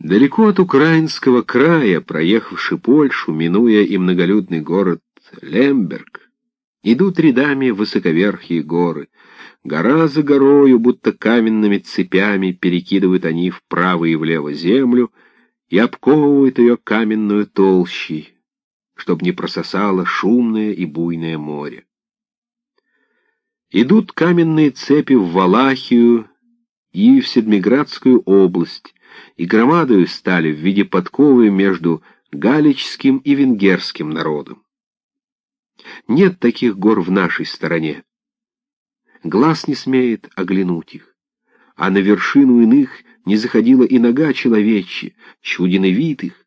Далеко от украинского края, проехавши Польшу, минуя и многолюдный город Лемберг, идут рядами высоковерхие горы. Гора за горою, будто каменными цепями, перекидывают они вправо и влево землю и обковывают ее каменную толщей, чтоб не прососало шумное и буйное море. Идут каменные цепи в Валахию и в Седмиградскую область, и громадою стали в виде подковы между галичским и венгерским народом. Нет таких гор в нашей стороне. Глаз не смеет оглянуть их, а на вершину иных не заходила и нога человечья, чуден вид их.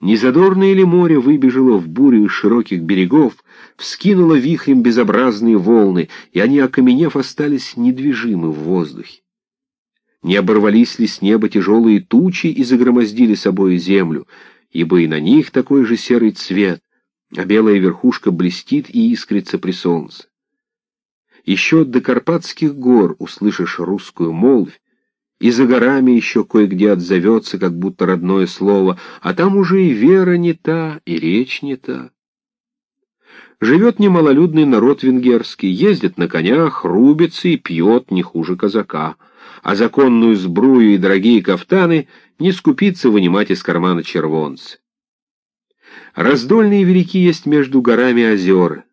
Незадорное ли море выбежало в бурю широких берегов, вскинуло вихрем безобразные волны, и они, окаменев, остались недвижимы в воздухе. Не оборвались ли с неба тяжелые тучи и загромоздили собой землю, ибо и на них такой же серый цвет, а белая верхушка блестит и искрится при солнце. Еще до Карпатских гор услышишь русскую молвь, и за горами еще кое-где отзовется, как будто родное слово, а там уже и вера не та, и речь не та. Живет немалолюдный народ венгерский, ездит на конях, рубится и пьет не хуже казака — а законную сбрую и дорогие кафтаны не скупиться вынимать из кармана червонцы. Раздольные велики есть между горами озера.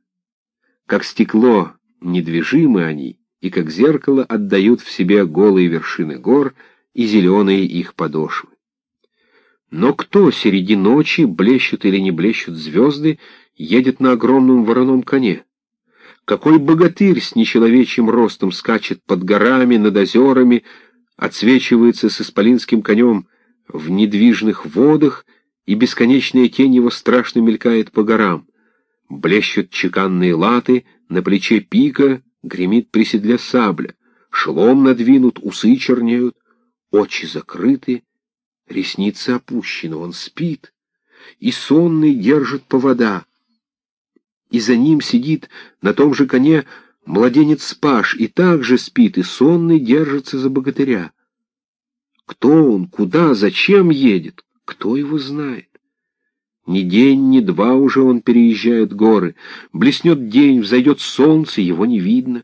Как стекло, недвижимы они, и как зеркало отдают в себе голые вершины гор и зеленые их подошвы. Но кто среди ночи, блещут или не блещут звезды, едет на огромном вороном коне? Какой богатырь с нечеловечьим ростом скачет под горами, над озерами, отсвечивается с исполинским конем в недвижных водах, и бесконечная тень его страшно мелькает по горам. Блещут чеканные латы, на плече пика гремит при седле сабля, шлом надвинут, усы чернеют, очи закрыты, ресницы опущены, он спит, и сонный держит повода — и за ним сидит на том же коне младенец Паш, и также спит, и сонный держится за богатыря. Кто он, куда, зачем едет, кто его знает? Ни день, ни два уже он переезжает горы. Блеснет день, взойдет солнце, его не видно.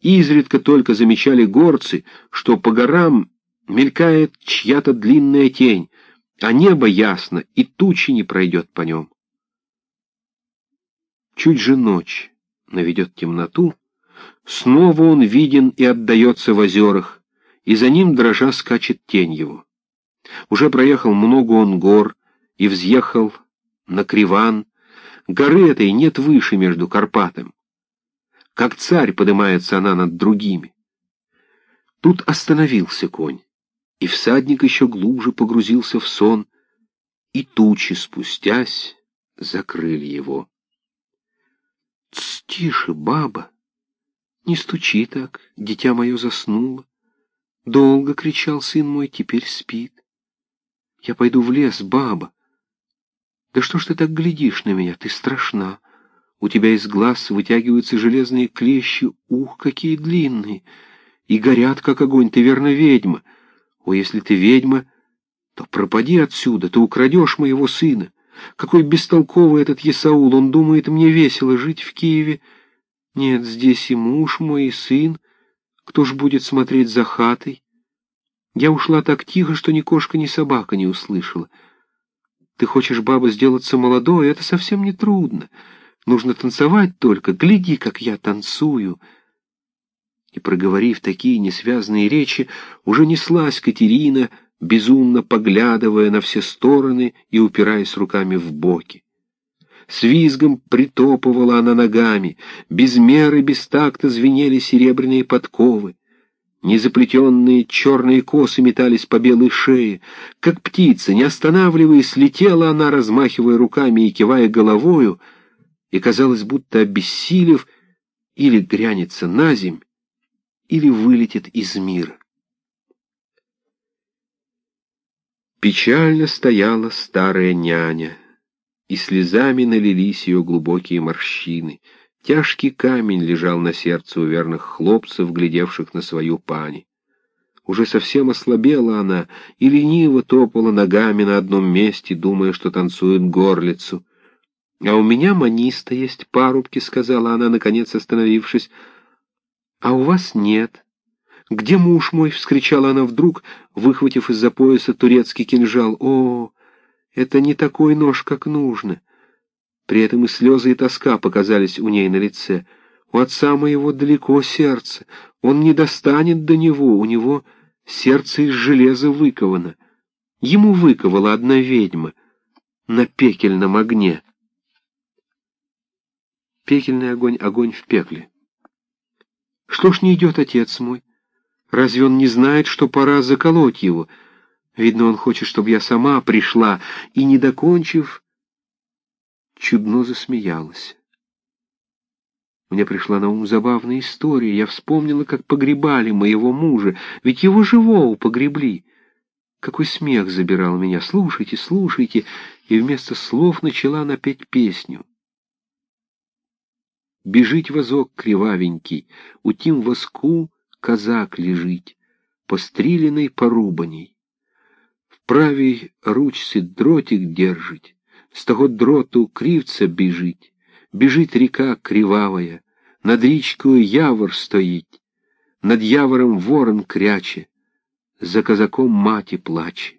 Изредка только замечали горцы, что по горам мелькает чья-то длинная тень, а небо ясно, и тучи не пройдет по нем. Чуть же ночь наведет темноту, снова он виден и отдается в озерах, и за ним дрожа скачет тень его. Уже проехал много он гор и взъехал на Криван. Горы этой нет выше между Карпатом. Как царь поднимается она над другими. Тут остановился конь, и всадник еще глубже погрузился в сон, и тучи, спустясь, закрыли его. Тише, баба. Не стучи так, дитя мое заснуло. Долго кричал сын мой, теперь спит. Я пойду в лес, баба. Да что ж ты так глядишь на меня, ты страшна. У тебя из глаз вытягиваются железные клещи, ух, какие длинные, и горят, как огонь, ты верно ведьма. О, если ты ведьма, то пропади отсюда, ты украдешь моего сына. Какой бестолковый этот Есаул, он думает, мне весело жить в Киеве. Нет, здесь и муж мой, и сын. Кто ж будет смотреть за хатой? Я ушла так тихо, что ни кошка, ни собака не услышала. Ты хочешь, баба, сделаться молодой? Это совсем не трудно. Нужно танцевать только. Гляди, как я танцую. И, проговорив такие несвязные речи, уже неслась Катерина, безумно поглядывая на все стороны и упираясь руками в боки. С визгом притопывала она ногами, без меры, без такта звенели серебряные подковы. Незаплетенные черные косы метались по белой шее. Как птица, не останавливаясь, летела она, размахивая руками и кивая головою, и казалось, будто обессилев, или грянется на земь, или вылетит из мира. Печально стояла старая няня, и слезами налились ее глубокие морщины. Тяжкий камень лежал на сердце у верных хлопцев, глядевших на свою пани. Уже совсем ослабела она и лениво топала ногами на одном месте, думая, что танцует горлицу. «А у меня маниста есть парубки», — сказала она, наконец остановившись. «А у вас нет». «Где муж мой?» — вскричала она вдруг, выхватив из-за пояса турецкий кинжал. «О, это не такой нож, как нужно». При этом и слезы, и тоска показались у ней на лице. У отца моего далеко сердце. Он не достанет до него, у него сердце из железа выковано. Ему выковала одна ведьма на пекельном огне. Пекельный огонь — огонь в пекле. Что ж не идет отец мой? Разве он не знает, что пора заколоть его? Видно, он хочет, чтобы я сама пришла, и, не докончив, чудно засмеялась. Мне пришла на ум забавная история. Я вспомнила, как погребали моего мужа, ведь его живого погребли. Какой смех забирал меня. Слушайте, слушайте. И вместо слов начала напеть песню. Бежить возок кривавенький, у тим воску казак лежить, постриленный порубаней. В правій ручці дротик держить, с того дроту кривца бежить. Бежит река кривавая, над річкою явор стоїть, над явором ворон кряче, за казаком маті плаче.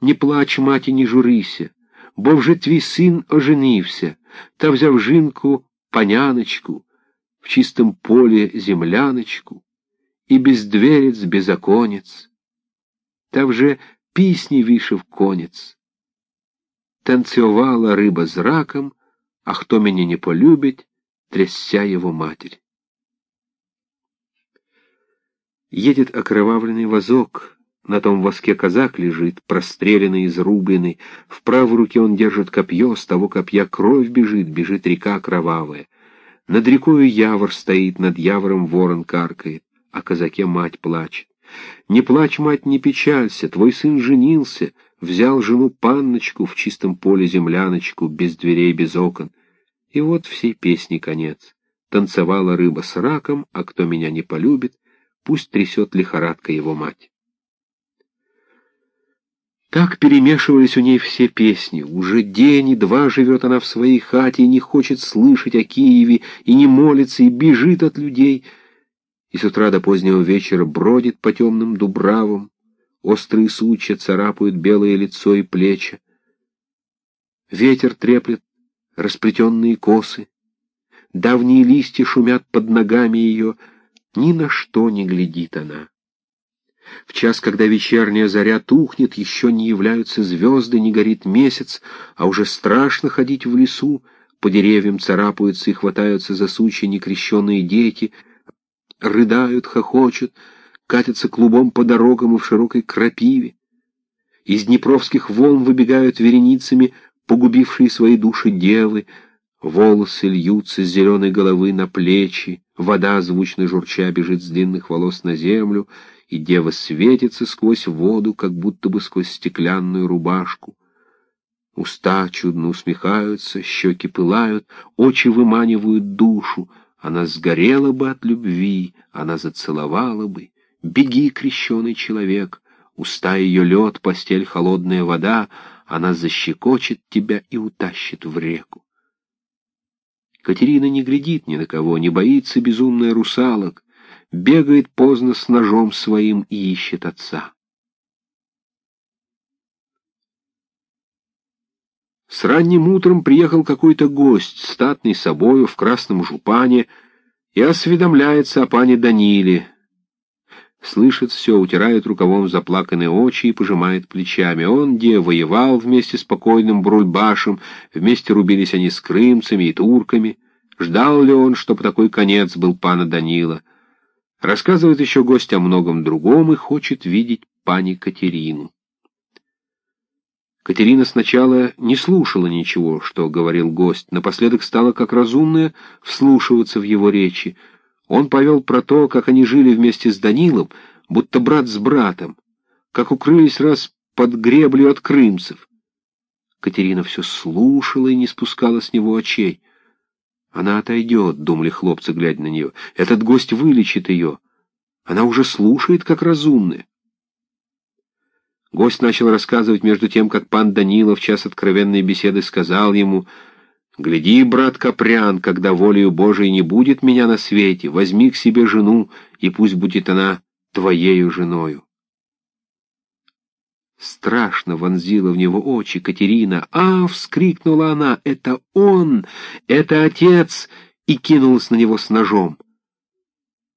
Не плач, маті, не журися, бо вже твій син оженився, та взяв жінку паняночку, в чистом полі земляночку, і бездверець беззаконець, та вже пісні вішив конець. Танцювала риба з раком, а хто меня не полюбит, трясся его матерь. Едет окровавленный возок, на том воске казак лежит, простреленный, изрубленный, в правой руке он держит копье, с того копья кровь бежит, бежит река кровавая. Над рекою явор стоит, над явором ворон каркает, а казаке мать плачет. Не плачь, мать, не печалься, твой сын женился, взял жену панночку в чистом поле земляночку, без дверей, без окон. И вот всей песни конец. Танцевала рыба с раком, а кто меня не полюбит, пусть трясет лихорадка его мать. Так перемешивались у ней все песни. Уже день и два живет она в своей хате и не хочет слышать о Киеве, и не молится, и бежит от людей, и с утра до позднего вечера бродит по темным дубравам, острые сучья царапают белое лицо и плечи. Ветер треплет расплетенные косы, давние листья шумят под ногами ее, ни на что не глядит она. В час, когда вечерняя заря тухнет, еще не являются звезды, не горит месяц, а уже страшно ходить в лесу, по деревьям царапаются и хватаются за сучья некрещенные дети, рыдают, хохочут, катятся клубом по дорогам и в широкой крапиве. Из днепровских волн выбегают вереницами погубившие свои души девы, волосы льются с зеленой головы на плечи, вода, звучно журча, бежит с длинных волос на землю, и дева светится сквозь воду, как будто бы сквозь стеклянную рубашку. Уста чудно усмехаются, щеки пылают, очи выманивают душу. Она сгорела бы от любви, она зацеловала бы. Беги, крещеный человек, уста ее лед, постель холодная вода, она защекочет тебя и утащит в реку. Катерина не глядит ни на кого, не боится безумная русалок, бегает поздно с ножом своим и ищет отца. С ранним утром приехал какой-то гость, статный собою, в красном жупане, и осведомляется о пане Даниле, Слышит все, утирает рукавом заплаканные очи и пожимает плечами. Он где воевал вместе с покойным Брульбашем, вместе рубились они с крымцами и турками. Ждал ли он, чтоб такой конец был пана Данила? Рассказывает еще гость о многом другом и хочет видеть пани Катерину. Катерина сначала не слушала ничего, что говорил гость, напоследок стала как разумная вслушиваться в его речи — он повел про то, как они жили вместе с Данилом, будто брат с братом, как укрылись раз под греблю от крымцев. Катерина все слушала и не спускала с него очей. «Она отойдет», — думали хлопцы, глядя на нее. «Этот гость вылечит ее». Она уже слушает, как разумная. Гость начал рассказывать между тем, как пан Данилов в час откровенной беседы сказал ему, «Гляди, брат Капрян, когда волею Божией не будет меня на свете, возьми к себе жену, и пусть будет она твоею женою». Страшно вонзила в него очи Катерина. «А!» — вскрикнула она. «Это он! Это отец!» и кинулась на него с ножом.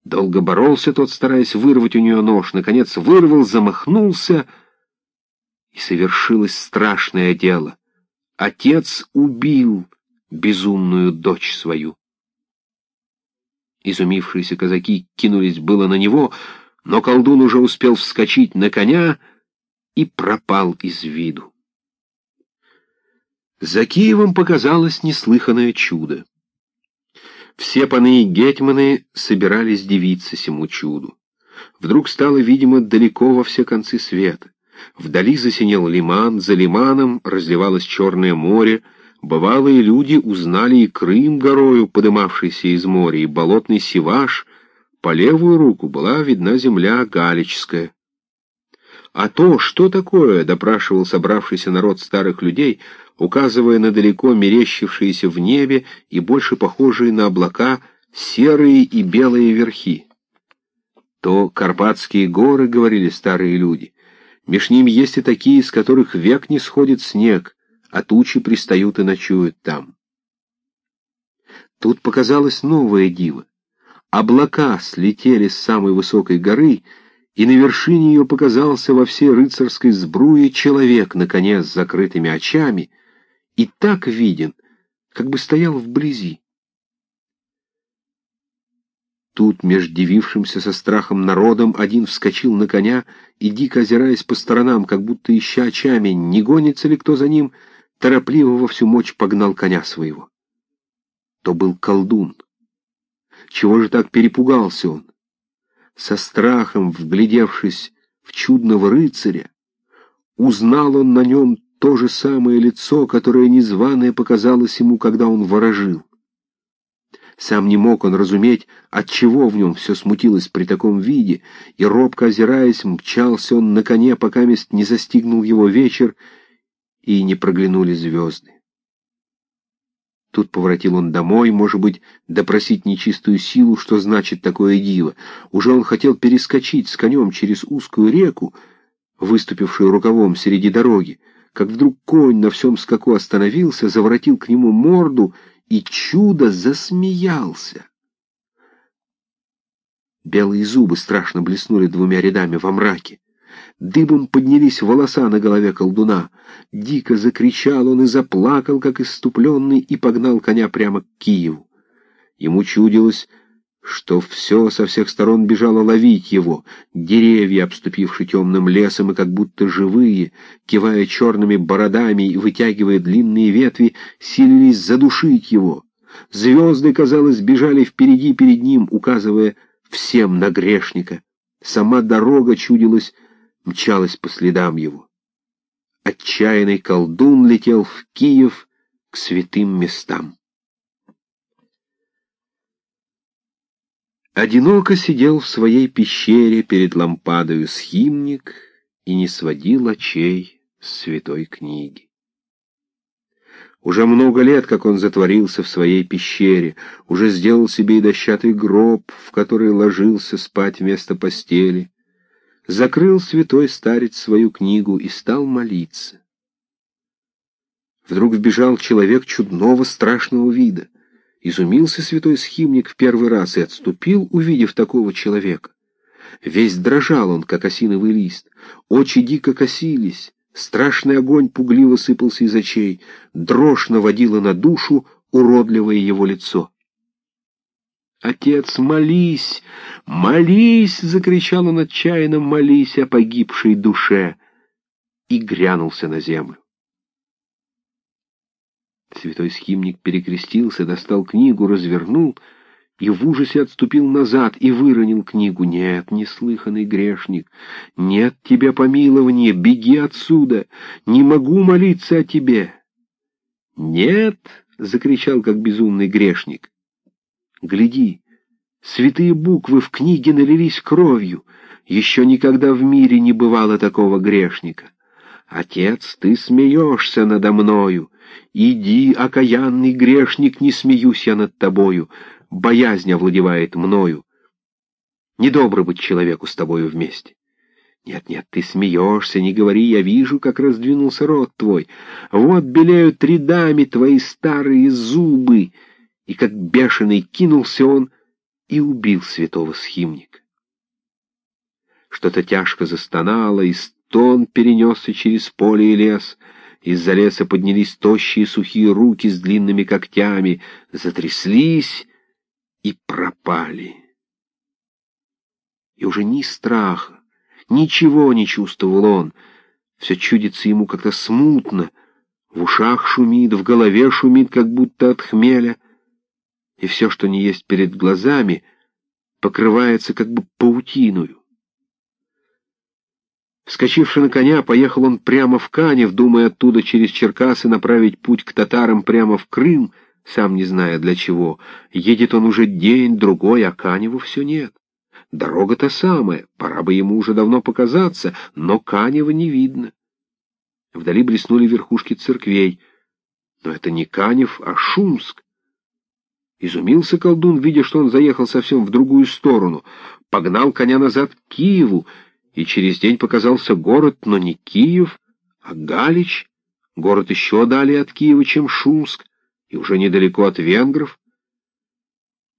Долго боролся тот, стараясь вырвать у нее нож. Наконец вырвал, замахнулся, и совершилось страшное дело. Отец убил безумную дочь свою. Изумившиеся казаки кинулись было на него, но колдун уже успел вскочить на коня и пропал из виду. За Киевом показалось неслыханное чудо. Все паны и гетьманы собирались дивиться сему чуду. Вдруг стало видимо далеко во все концы света. Вдали засинел лиман, за лиманом разливалось Черное море, бывалые люди узнали и Крым горою, подымавшийся из моря, и болотный Сиваш, по левую руку была видна земля Галическая. А то, что такое, допрашивал собравшийся народ старых людей, указывая на далеко мерещившиеся в небе и больше похожие на облака серые и белые верхи. То Карпатские горы, говорили старые люди, меж ними есть и такие, с которых век не сходит снег, а тучи пристают и ночуют там. Тут показалось новое диво. Облака слетели с самой высокой горы, и на вершине ее показался во всей рыцарской сбруе человек, наконец, с закрытыми очами, и так виден, как бы стоял вблизи. Тут, меж дивившимся со страхом народом, один вскочил на коня и, дико озираясь по сторонам, как будто ища очами, не гонится ли кто за ним, торопливо во всю мощь погнал коня своего. То был колдун. Чего же так перепугался он? со страхом вглядевшись в чудного рыцаря, узнал он на нем то же самое лицо, которое незваное показалось ему, когда он ворожил. Сам не мог он разуметь, отчего в нем все смутилось при таком виде, и, робко озираясь, мчался он на коне, пока мест не застигнул его вечер, и не проглянули звезды. Тут поворотил он домой, может быть, допросить нечистую силу, что значит такое диво. Уже он хотел перескочить с конем через узкую реку, выступившую рукавом среди дороги, как вдруг конь на всем скаку остановился, заворотил к нему морду и чудо засмеялся. Белые зубы страшно блеснули двумя рядами во мраке. Дыбом поднялись волоса на голове колдуна. Дико закричал он и заплакал, как иступленный, и погнал коня прямо к Киеву. Ему чудилось, что все со всех сторон бежало ловить его, деревья, обступившие темным лесом и как будто живые, кивая черными бородами и вытягивая длинные ветви, силились задушить его. Звезды, казалось, бежали впереди перед ним, указывая всем на грешника. Сама дорога чудилась мчалась по следам его. Отчаянный колдун летел в Киев к святым местам. Одиноко сидел в своей пещере перед лампадою схимник и не сводил очей с святой книги. Уже много лет, как он затворился в своей пещере, уже сделал себе и дощатый гроб, в который ложился спать вместо постели, закрыл святой старец свою книгу и стал молиться. Вдруг вбежал человек чудного страшного вида. Изумился святой схимник в первый раз и отступил, увидев такого человека. Весь дрожал он, как осиновый лист, очи дико косились, страшный огонь пугливо сыпался из очей, дрожь наводила на душу уродливое его лицо. «Отец, молись! Молись!» — закричал он отчаянно, «молись о погибшей душе!» и грянулся на землю. Святой схимник перекрестился, достал книгу, развернул и в ужасе отступил назад и выронил книгу. «Нет, неслыханный грешник, нет тебе помилования, беги отсюда, не могу молиться о тебе!» «Нет!» — закричал, как безумный грешник. Гляди, Святые буквы в книге налились кровью. Еще никогда в мире не бывало такого грешника. Отец, ты смеешься надо мною. Иди, окаянный грешник, не смеюсь я над тобою. Боязнь овладевает мною. Недобро быть человеку с тобою вместе. Нет, нет, ты смеешься, не говори, я вижу, как раздвинулся рот твой. Вот белеют рядами твои старые зубы. И как бешеный кинулся он и убил святого схимника. Что-то тяжко застонало, и стон перенесся через поле и лес. Из-за леса поднялись тощие сухие руки с длинными когтями, затряслись и пропали. И уже ни страха, ничего не чувствовал он. Все чудится ему как-то смутно, в ушах шумит, в голове шумит, как будто от хмеля, и все, что не есть перед глазами, покрывается как бы паутиною. Вскочивши на коня, поехал он прямо в Канев, думая оттуда через Черкасы направить путь к татарам прямо в Крым, сам не зная для чего. Едет он уже день, другой, а Каневу все нет. Дорога та самая, пора бы ему уже давно показаться, но Канева не видно. Вдали блеснули верхушки церквей. Но это не Канев, а Шумск. Изумился колдун, видя, что он заехал совсем в другую сторону. Погнал коня назад к Киеву, и через день показался город, но не Киев, а Галич, город еще далее от Киева, чем Шумск, и уже недалеко от венгров.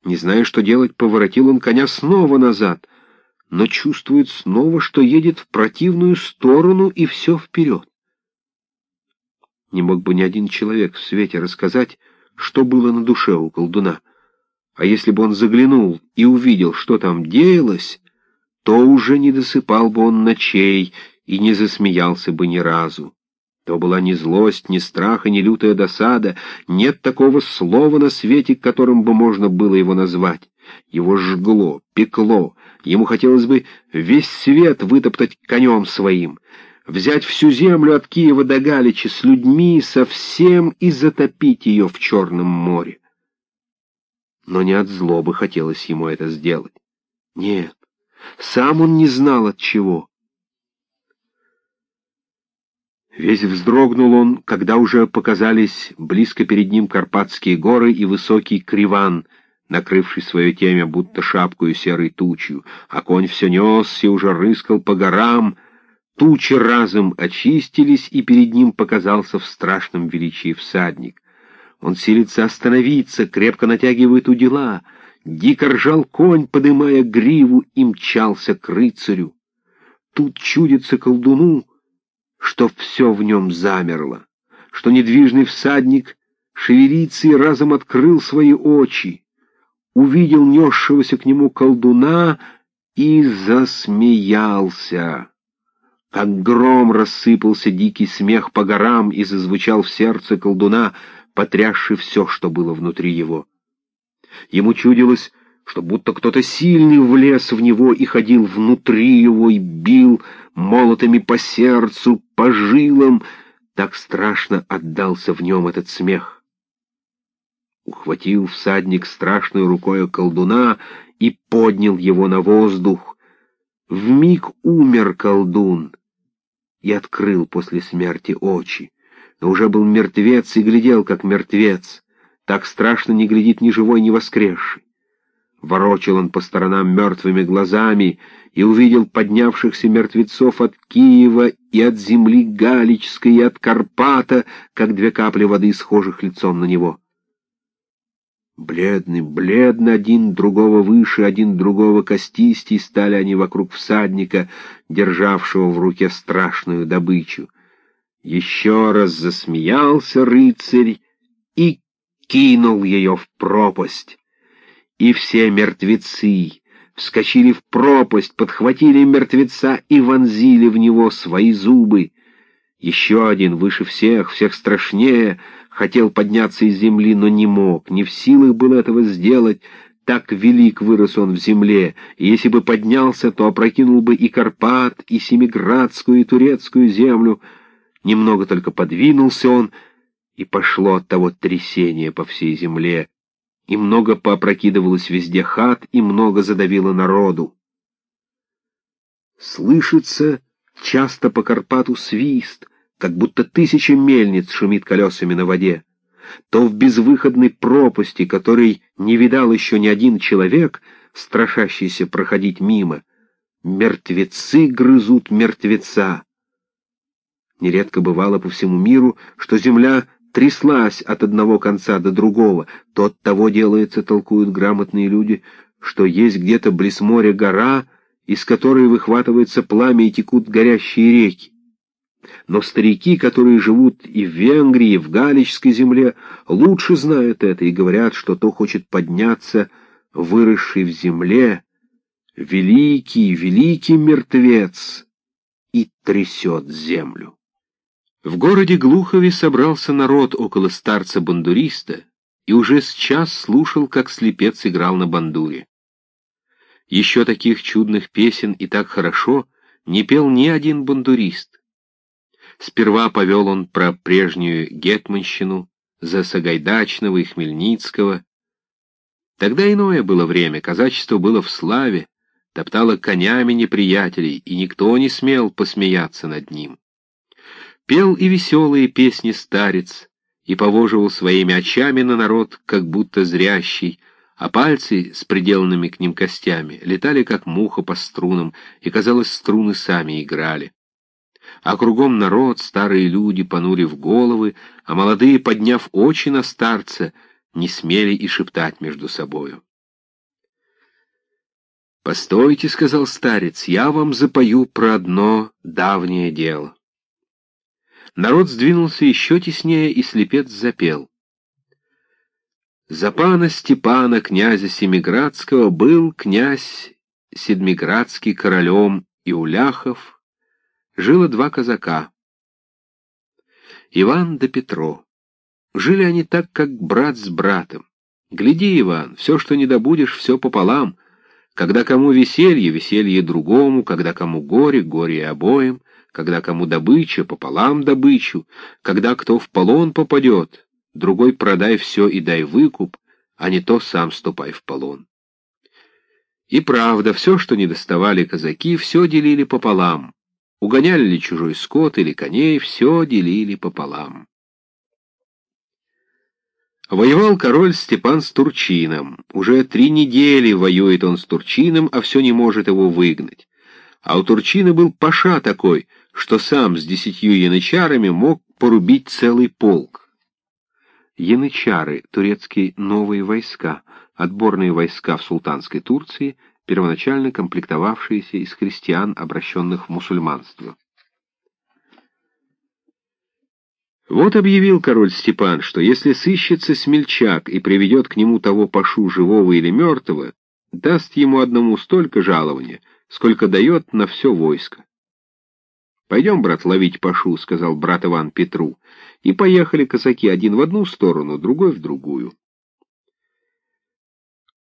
Не зная, что делать, поворотил он коня снова назад, но чувствует снова, что едет в противную сторону и все вперед. Не мог бы ни один человек в свете рассказать, что было на душе у колдуна. А если бы он заглянул и увидел, что там деялось, то уже не досыпал бы он ночей и не засмеялся бы ни разу. То была ни злость, ни страх и ни лютая досада, нет такого слова на свете, которым бы можно было его назвать. Его жгло, пекло, ему хотелось бы весь свет вытоптать конем своим, взять всю землю от Киева до Галича с людьми совсем и затопить ее в Черном море. Но не от злобы хотелось ему это сделать. Нет, сам он не знал от чего. Весь вздрогнул он, когда уже показались близко перед ним Карпатские горы и высокий Криван, накрывший свое темя будто шапкою серой тучью, а конь все несся и уже рыскал по горам. Тучи разом очистились, и перед ним показался в страшном величии всадник. Он силится остановиться, крепко натягивает удила — Дико ржал конь, подымая гриву, и мчался к рыцарю. Тут чудится колдуну, что все в нем замерло, что недвижный всадник шевелится и разом открыл свои очи, увидел несшегося к нему колдуна и засмеялся. Как гром рассыпался дикий смех по горам и зазвучал в сердце колдуна, потрясший все, что было внутри его. Ему чудилось, что будто кто-то сильный влез в него и ходил внутри его и бил молотами по сердцу, по жилам. Так страшно отдался в нем этот смех. Ухватил всадник страшной рукой колдуна и поднял его на воздух. В миг умер колдун и открыл после смерти очи, но уже был мертвец и глядел, как мертвец. Так страшно не глядит ни живой, ни воскресший. Ворочал он по сторонам мертвыми глазами и увидел поднявшихся мертвецов от Киева и от земли Галичской, и от Карпата, как две капли воды, схожих лицом на него. Бледный, бледно, один другого выше, один другого костистей, стали они вокруг всадника, державшего в руке страшную добычу. Еще раз засмеялся рыцарь и кинул ее в пропасть. И все мертвецы вскочили в пропасть, подхватили мертвеца и вонзили в него свои зубы. Еще один, выше всех, всех страшнее, хотел подняться из земли, но не мог, не в силах был этого сделать, так велик вырос он в земле, и если бы поднялся, то опрокинул бы и Карпат, и Семиградскую, и Турецкую землю. Немного только подвинулся он — и пошло от того трясение по всей земле, и много поопрокидывалось везде хат, и много задавило народу. Слышится часто по Карпату свист, как будто тысяча мельниц шумит колесами на воде. То в безвыходной пропасти, которой не видал еще ни один человек, страшащийся проходить мимо, мертвецы грызут мертвеца. Нередко бывало по всему миру, что земля тряслась от одного конца до другого. То от того делается, толкуют грамотные люди, что есть где-то близ моря гора, из которой выхватывается пламя и текут горящие реки. Но старики, которые живут и в Венгрии, и в Галичской земле, лучше знают это и говорят, что то хочет подняться, выросший в земле, великий, великий мертвец, и трясет землю. В городе Глухове собрался народ около старца-бандуриста и уже с час слушал, как слепец играл на бандуре. Еще таких чудных песен и так хорошо не пел ни один бандурист. Сперва повел он про прежнюю гетманщину, за Сагайдачного и Хмельницкого. Тогда иное было время, казачество было в славе, топтало конями неприятелей, и никто не смел посмеяться над ним. Пел и веселые песни старец, и повоживал своими очами на народ, как будто зрящий, а пальцы с приделанными к ним костями летали, как муха по струнам, и, казалось, струны сами играли. А кругом народ, старые люди, понурив головы, а молодые, подняв очи на старца, не смели и шептать между собою. «Постойте», — сказал старец, — «я вам запою про одно давнее дело». Народ сдвинулся еще теснее, и слепец запел. За пана Степана, князя Семиградского, был князь Седмиградский королем Иуляхов, жило два казака. Иван да Петро. Жили они так, как брат с братом. Гляди, Иван, все, что не добудешь, все пополам. Когда кому веселье, веселье другому, когда кому горе, горе обоим когда кому добыча, пополам добычу, когда кто в полон попадет, другой продай все и дай выкуп, а не то сам ступай в полон. И правда, все, что не доставали казаки, все делили пополам. Угоняли ли чужой скот или коней, все делили пополам. Воевал король Степан с Турчином. Уже три недели воюет он с Турчином, а все не может его выгнать. А у Турчина был паша такой, что сам с десятью янычарами мог порубить целый полк. Янычары — турецкие новые войска, отборные войска в султанской Турции, первоначально комплектовавшиеся из христиан, обращенных в мусульманство. Вот объявил король Степан, что если сыщется смельчак и приведет к нему того пашу живого или мертвого, даст ему одному столько жалования, сколько дает на все войско. «Пойдем, брат, ловить пашу», — сказал брат Иван Петру. И поехали казаки один в одну сторону, другой в другую.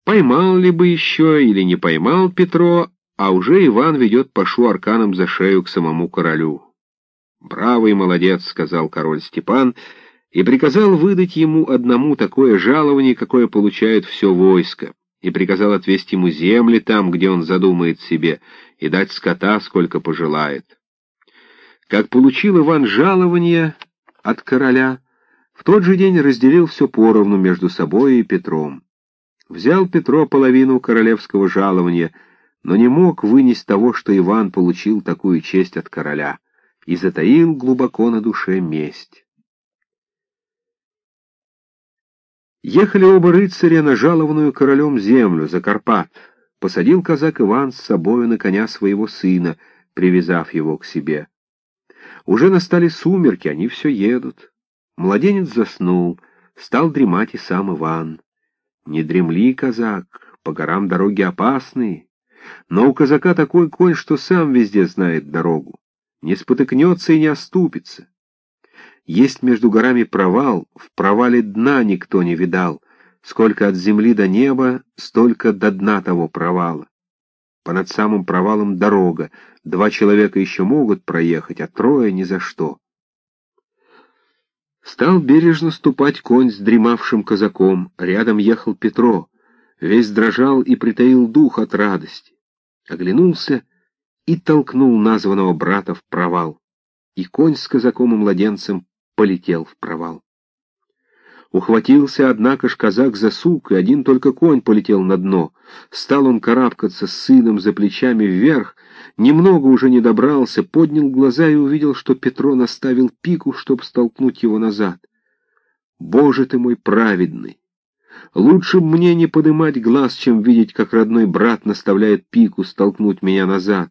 Поймал ли бы еще или не поймал Петро, а уже Иван ведет пашу арканом за шею к самому королю. «Бравый молодец», — сказал король Степан, и приказал выдать ему одному такое жалование, какое получает все войско, и приказал отвести ему земли там, где он задумает себе, и дать скота, сколько пожелает. Как получил Иван жалование от короля, в тот же день разделил все поровну между собой и Петром. Взял Петро половину королевского жалования, но не мог вынести того, что Иван получил такую честь от короля, и затаил глубоко на душе месть. Ехали оба рыцаря на жалованную королем землю, за Карпат. Посадил казак Иван с собою на коня своего сына, привязав его к себе. Уже настали сумерки, они все едут. Младенец заснул, стал дремать и сам Иван. Не дремли, казак, по горам дороги опасные. Но у казака такой конь, что сам везде знает дорогу. Не спотыкнется и не оступится. Есть между горами провал, в провале дна никто не видал. Сколько от земли до неба, столько до дна того провала. По над самым провалом дорога, Два человека еще могут проехать, а трое ни за что. Стал бережно ступать конь с дремавшим казаком, рядом ехал Петро, весь дрожал и притаил дух от радости. Оглянулся и толкнул названного брата в провал, и конь с казаком и младенцем полетел в провал. Ухватился, однако ж, казак за сук, и один только конь полетел на дно. Стал он карабкаться с сыном за плечами вверх, немного уже не добрался, поднял глаза и увидел, что Петро наставил пику, чтобы столкнуть его назад. «Боже ты мой праведный! Лучше мне не подымать глаз, чем видеть, как родной брат наставляет пику столкнуть меня назад.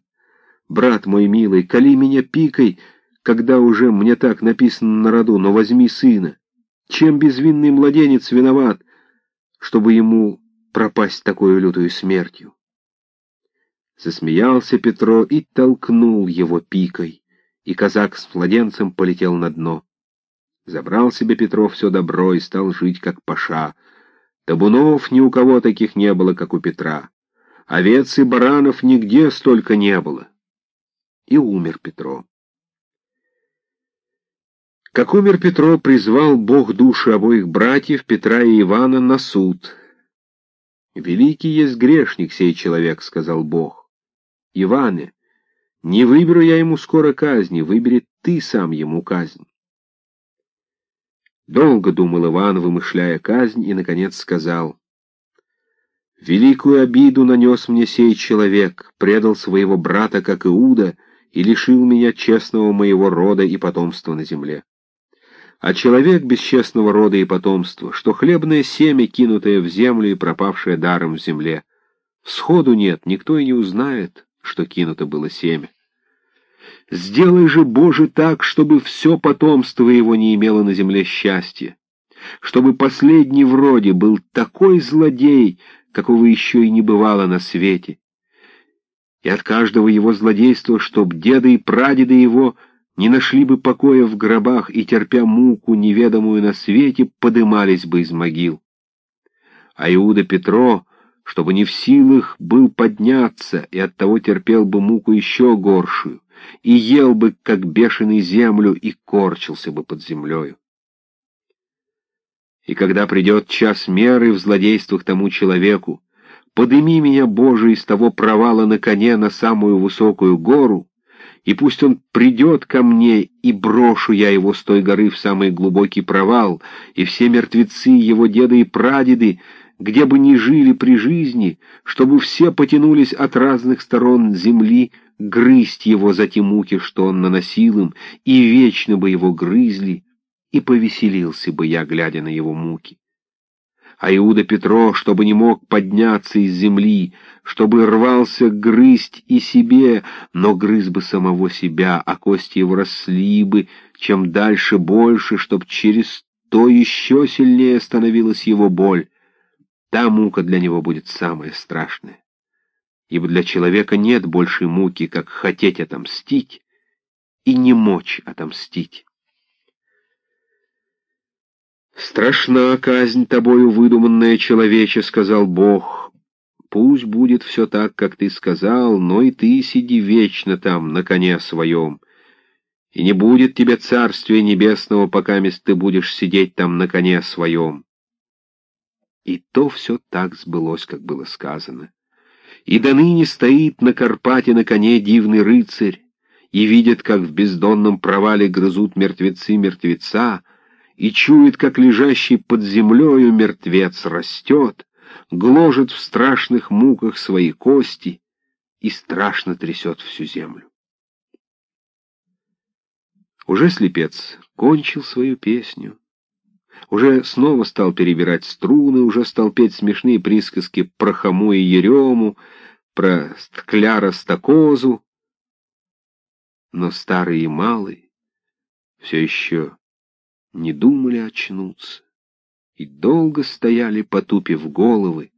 Брат мой милый, кали меня пикой, когда уже мне так написано на роду, но возьми сына. Чем безвинный младенец виноват, чтобы ему пропасть такой лютою смертью? Засмеялся Петро и толкнул его пикой, и казак с младенцем полетел на дно. Забрал себе Петро все добро и стал жить как паша. Табунов ни у кого таких не было, как у Петра. Овец и баранов нигде столько не было. И умер Петро. Как умер Петро, призвал Бог души обоих братьев, Петра и Ивана, на суд. «Великий есть грешник сей человек», — сказал Бог. «Иване, не выберу я ему скоро казни, выбери ты сам ему казнь». Долго думал Иван, вымышляя казнь, и, наконец, сказал, «Великую обиду нанес мне сей человек, предал своего брата, как Иуда, и лишил меня честного моего рода и потомства на земле а человек бесчестного рода и потомства, что хлебное семя, кинутое в землю и пропавшее даром в земле. Сходу нет, никто и не узнает, что кинуто было семя. Сделай же, Боже, так, чтобы все потомство его не имело на земле счастья, чтобы последний в роде был такой злодей, какого еще и не бывало на свете, и от каждого его злодейства, чтоб деды и прадеды его — не нашли бы покоя в гробах и, терпя муку, неведомую на свете, подымались бы из могил. А Иуда Петро, чтобы не в силах был подняться, и оттого терпел бы муку еще горшую, и ел бы, как бешеный, землю, и корчился бы под землею. И когда придет час меры в злодействах тому человеку, подыми меня, Боже, из того провала на коне на самую высокую гору, и пусть он придет ко мне, и брошу я его с той горы в самый глубокий провал, и все мертвецы, его деды и прадеды, где бы ни жили при жизни, чтобы все потянулись от разных сторон земли грызть его за те муки, что он наносил им, и вечно бы его грызли, и повеселился бы я, глядя на его муки а Иуда Петро, чтобы не мог подняться из земли, чтобы рвался грызть и себе, но грыз бы самого себя, а кости его росли бы, чем дальше больше, чтоб через то еще сильнее становилась его боль. Та мука для него будет самая страшная. Ибо для человека нет большей муки, как хотеть отомстить и не мочь отомстить. «Страшна казнь тобою выдуманная, человече», — сказал Бог. «Пусть будет все так, как ты сказал, но и ты сиди вечно там, на коне своем. И не будет тебе царствия небесного, пока ты будешь сидеть там на коне своем». И то все так сбылось, как было сказано. И до ныне стоит на Карпате на коне дивный рыцарь, и видит, как в бездонном провале грызут мертвецы мертвеца, и чует, как лежащий под землею мертвец растет, гложет в страшных муках свои кости и страшно трясет всю землю. Уже слепец кончил свою песню, уже снова стал перебирать струны, уже стал петь смешные присказки про Хаму и Ерему, про Кляра Стакозу, но старый и малый все еще не думали очнуться и долго стояли, потупив головы,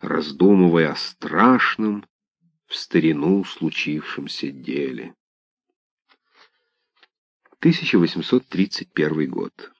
раздумывая о страшном в старину случившемся деле. 1831 год